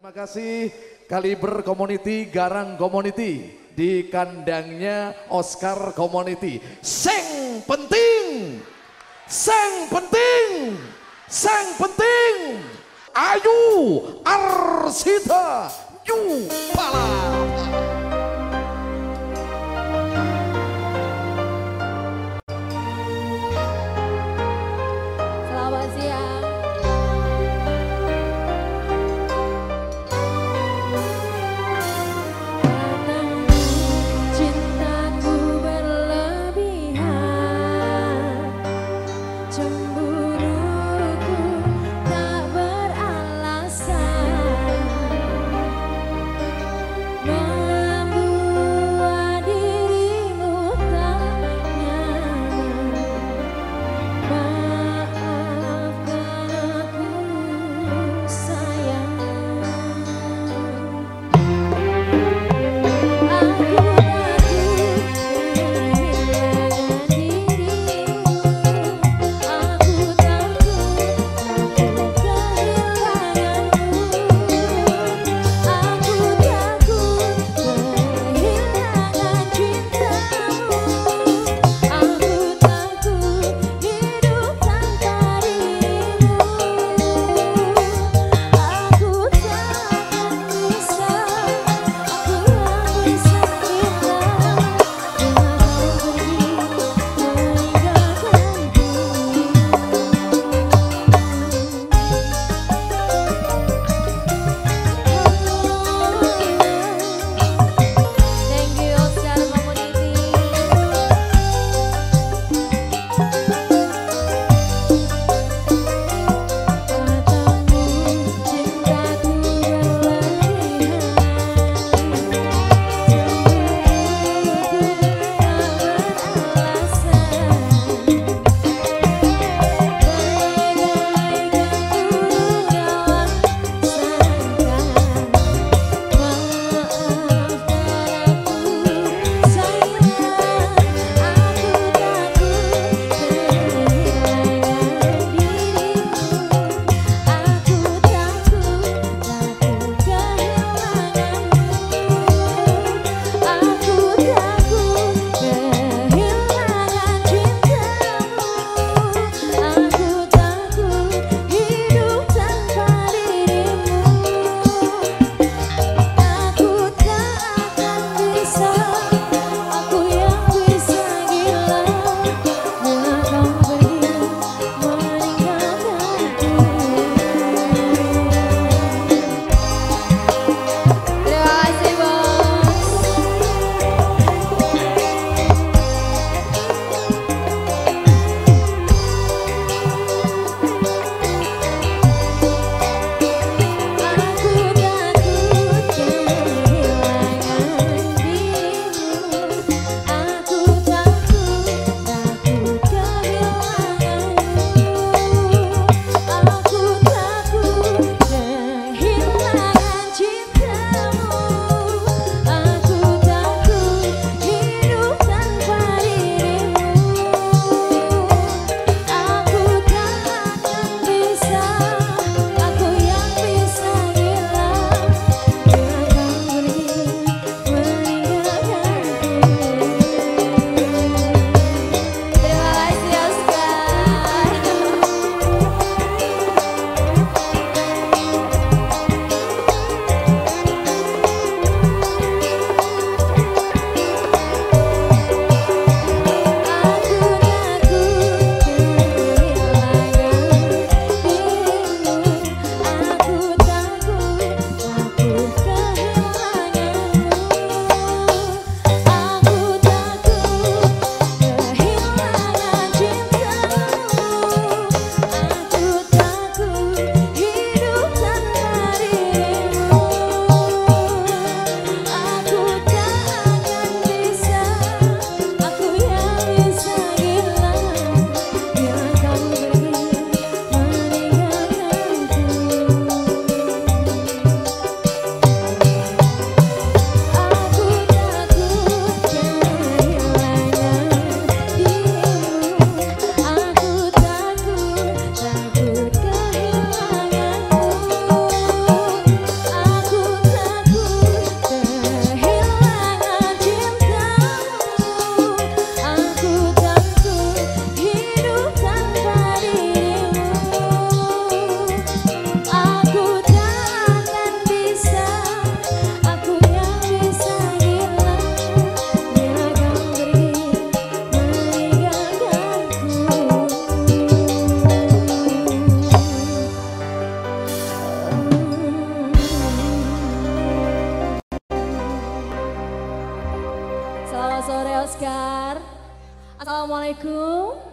Terima kasih Kaliber Community, Garang Community di kandangnya Oscar Community. Seng penting, seng penting, seng penting. Ayu Arsita Yupala. Selamat Oscar. Assalamualaikum.